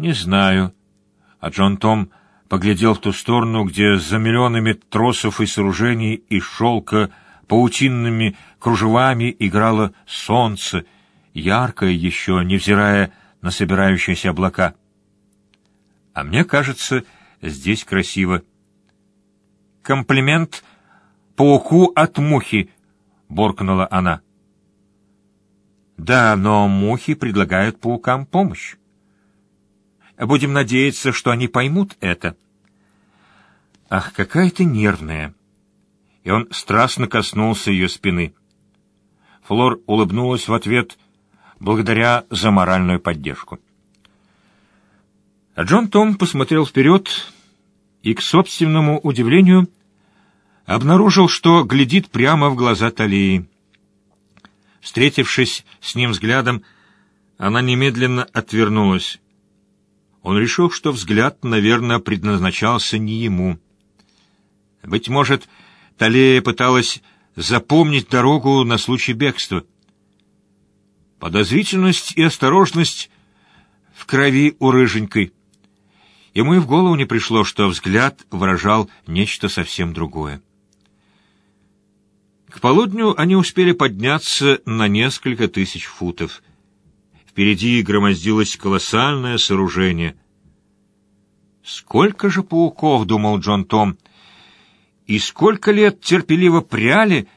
«Не знаю». А Джон Том поглядел в ту сторону, где за миллионами тросов и сооружений из шелка паутинными кружевами играло солнце, яркое еще, невзирая на собирающиеся облака. А мне кажется, здесь красиво. Комплимент пауку от мухи, буркнула она. Да, но мухи предлагают паукам помощь. Будем надеяться, что они поймут это. Ах, какая ты нервная. И он страстно коснулся ее спины. Флор улыбнулась в ответ, благодаря за моральную поддержку. А Джон Том посмотрел вперед и, к собственному удивлению, обнаружил, что глядит прямо в глаза Талии. Встретившись с ним взглядом, она немедленно отвернулась. Он решил, что взгляд, наверное, предназначался не ему. Быть может, Талия пыталась запомнить дорогу на случай бегства. Подозрительность и осторожность в крови у рыженькой. Ему и в голову не пришло, что взгляд выражал нечто совсем другое. К полудню они успели подняться на несколько тысяч футов. Впереди громоздилось колоссальное сооружение. «Сколько же пауков!» — думал Джон Том. «И сколько лет терпеливо пряли,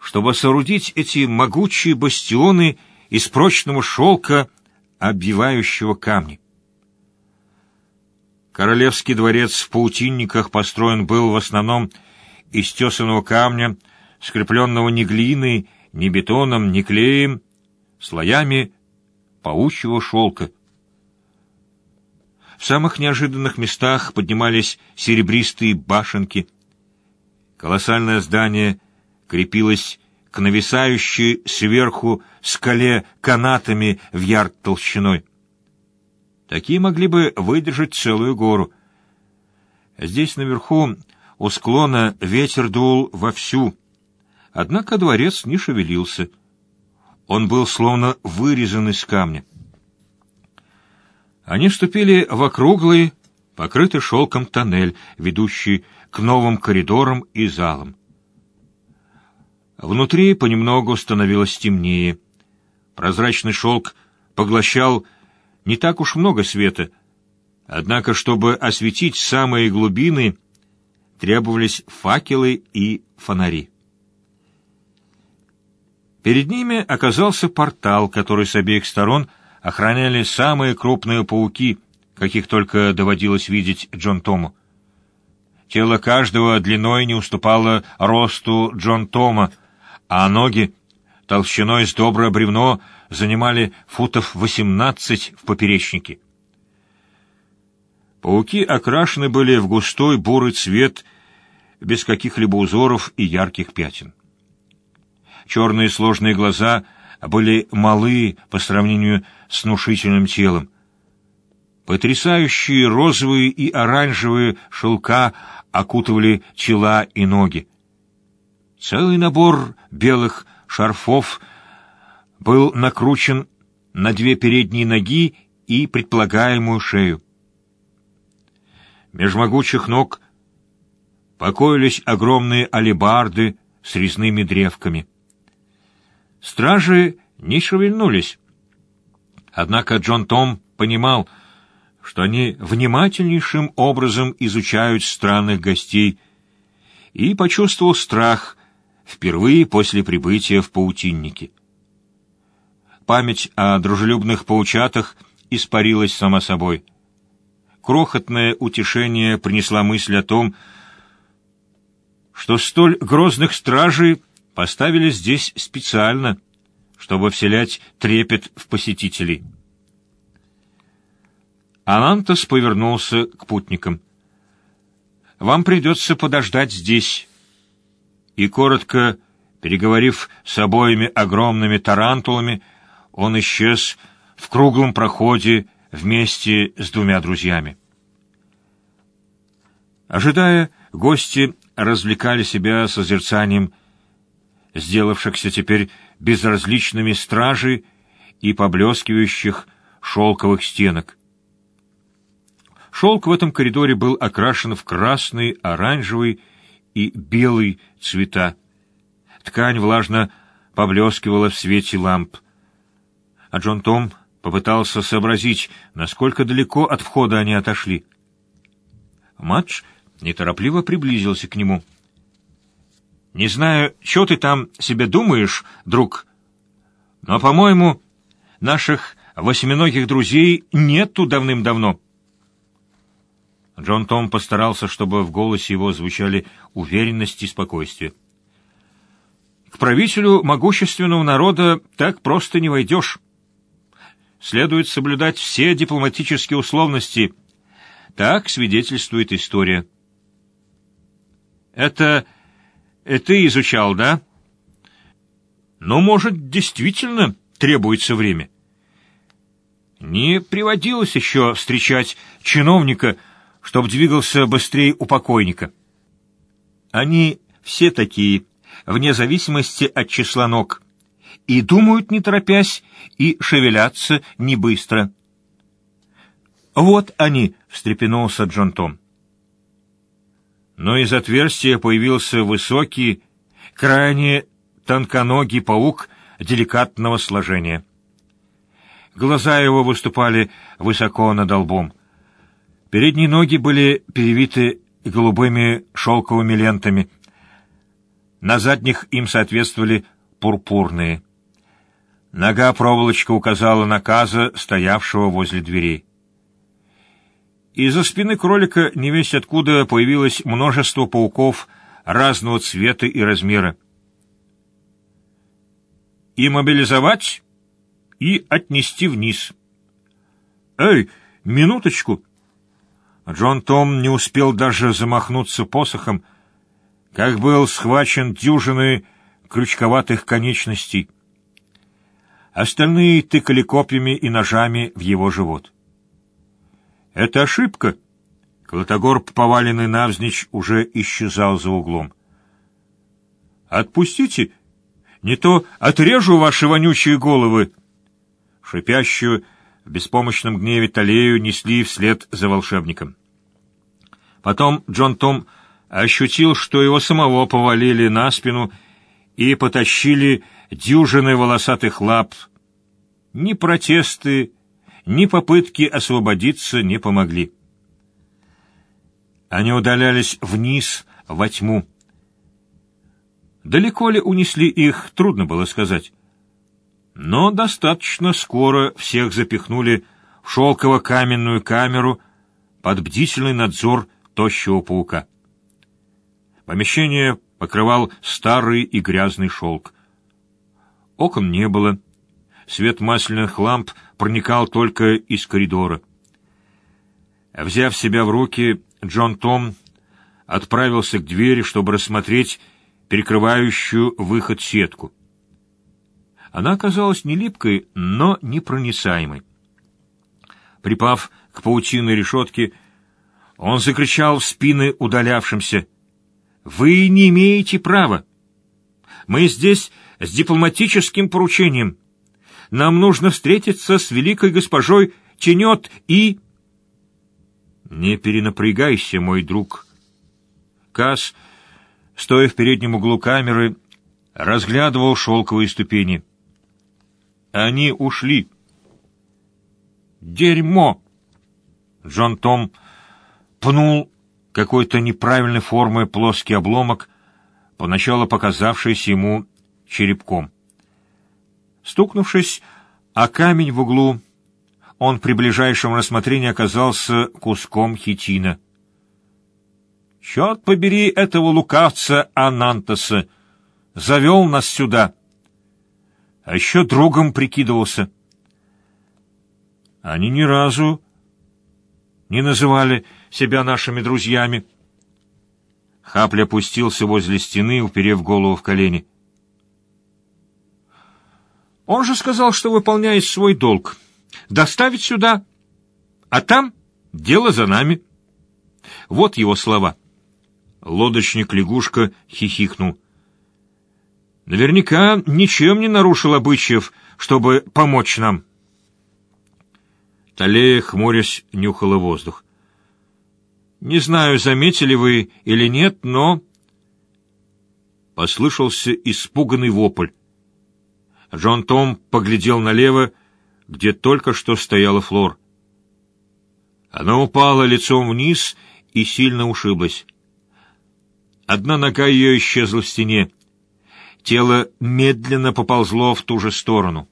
чтобы соорудить эти могучие бастионы из прочного шелка, обвивающего камни?» Королевский дворец в паутинниках построен был в основном из тесаного камня, скрепленного ни глиной, ни бетоном, ни клеем, слоями паучьего шелка. В самых неожиданных местах поднимались серебристые башенки. Колоссальное здание крепилось к нависающей сверху скале канатами в ярд толщиной. Такие могли бы выдержать целую гору. Здесь наверху у склона ветер дул вовсю, однако дворец не шевелился. Он был словно вырезан из камня. Они вступили в округлый, покрытый шелком тоннель, ведущий к новым коридорам и залам. Внутри понемногу становилось темнее. Прозрачный шелк поглощал не так уж много света, однако, чтобы осветить самые глубины, требовались факелы и фонари. Перед ними оказался портал, который с обеих сторон охраняли самые крупные пауки, каких только доводилось видеть Джон Тому. Тело каждого длиной не уступало росту Джон Тома, а ноги, толщиной с доброе бревно, занимали футов восемнадцать в поперечнике. Пауки окрашены были в густой бурый цвет, без каких-либо узоров и ярких пятен. Черные сложные глаза были малы по сравнению с внушительным телом. Потрясающие розовые и оранжевые шелка окутывали тела и ноги. Целый набор белых шарфов был накручен на две передние ноги и предполагаемую шею. Меж могучих ног покоились огромные алебарды с резными древками. Стражи не шевельнулись. Однако Джон Том понимал, что они внимательнейшим образом изучают странных гостей, и почувствовал страх впервые после прибытия в паутинники. Память о дружелюбных паучатах испарилась сама собой. Крохотное утешение принесла мысль о том, что столь грозных стражей поставили здесь специально, чтобы вселять трепет в посетителей. Анантас повернулся к путникам. «Вам придется подождать здесь». И, коротко переговорив с обоими огромными тарантулами, он исчез в круглом проходе вместе с двумя друзьями. Ожидая, гости развлекали себя созерцанием сделавшихся теперь безразличными стражей и поблескивающих шелковых стенок. Шелк в этом коридоре был окрашен в красный, оранжевый и белый цвета. Ткань влажно поблескивала в свете ламп. А Джон Том попытался сообразить, насколько далеко от входа они отошли. Матч неторопливо приблизился к нему. «Не знаю, что ты там себе думаешь, друг, но, по-моему, наших восьминогих друзей нету давным-давно». Джон Том постарался, чтобы в голосе его звучали уверенность и спокойствие. «К правителю могущественного народа так просто не войдешь. Следует соблюдать все дипломатические условности. Так свидетельствует история». «Это ты изучал, да?» «Ну, может, действительно требуется время». Не приводилось еще встречать чиновника, чтобы двигался быстрее у покойника. Они все такие, вне зависимости от числа ног, и думают не торопясь, и шевелятся не быстро. «Вот они!» — встрепенулся Джон Том. Но из отверстия появился высокий, крайне тонконогий паук деликатного сложения. Глаза его выступали высоко над лбом. Передние ноги были перевиты голубыми шелковыми лентами. На задних им соответствовали пурпурные. Нога проволочка указала на Каза, стоявшего возле дверей. Из-за спины кролика невесть откуда появилось множество пауков разного цвета и размера. И мобилизовать, и отнести вниз. «Эй, минуточку!» Джон Том не успел даже замахнуться посохом, как был схвачен дюжиной крючковатых конечностей. Остальные тыкали копьями и ножами в его живот. «Это ошибка!» Клотогорб, поваленный навзничь, уже исчезал за углом. «Отпустите! Не то отрежу ваши вонючие головы!» Шипящую, в беспомощном гневе Талею несли вслед за волшебником. Потом Джон Том ощутил, что его самого повалили на спину и потащили дюжины волосатых лап. Ни протесты, ни попытки освободиться не помогли. Они удалялись вниз, во тьму. Далеко ли унесли их, трудно было сказать. Но достаточно скоро всех запихнули в шелково-каменную камеру под бдительный надзор тощего паука. Помещение покрывал старый и грязный шелк. Окон не было. Свет масляных ламп проникал только из коридора. Взяв себя в руки, Джон Том отправился к двери, чтобы рассмотреть перекрывающую выход сетку. Она оказалась не липкой, но непроницаемой. Припав к паутиной решетке, он закричал в спины удалявшимся. «Вы не имеете права! Мы здесь с дипломатическим поручением. Нам нужно встретиться с великой госпожой Тенет и...» «Не перенапрягайся, мой друг». Касс, стоя в переднем углу камеры, разглядывал шелковые ступени. Они ушли. «Дерьмо!» Джон Том пнул какой-то неправильной формы плоский обломок, поначалу показавшийся ему черепком. Стукнувшись о камень в углу, он при ближайшем рассмотрении оказался куском хитина. «Черт побери этого лукавца Анантоса! Завел нас сюда!» А еще другом прикидывался. Они ни разу не называли себя нашими друзьями. Хапли опустился возле стены, уперев голову в колени. Он же сказал, что выполняет свой долг. Доставить сюда, а там дело за нами. Вот его слова. Лодочник-лягушка хихикнул. Наверняка ничем не нарушил обычаев, чтобы помочь нам. Талея, хмурясь, нюхала воздух. Не знаю, заметили вы или нет, но...» Послышался испуганный вопль. Джон Том поглядел налево, где только что стояла Флор. Она упала лицом вниз и сильно ушиблась. Одна нога ее исчезла в стене. Тело медленно поползло в ту же сторону.